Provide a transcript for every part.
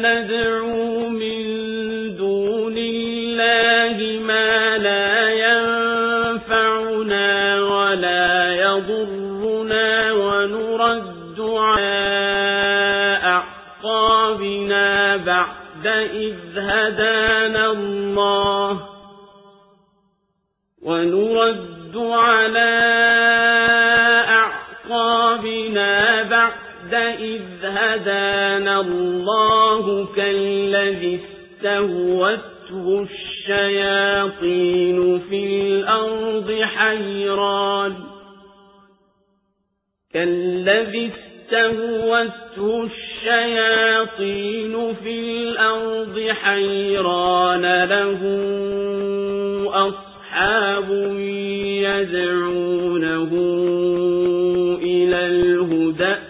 قل أندعو من دون الله ما لا ينفعنا ولا يضرنا ونرد على أعقابنا بعد إذ هدانا الله ونرد على أعقابنا بعد إذ هدانا الله كالذي استهوته الشياطين في الأرض حيران. كالذي استهوته الشياطين في الأرض حيران له أصحاب يدعونه إلى الهدى.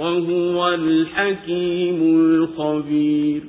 وهو الحكيم الخبير.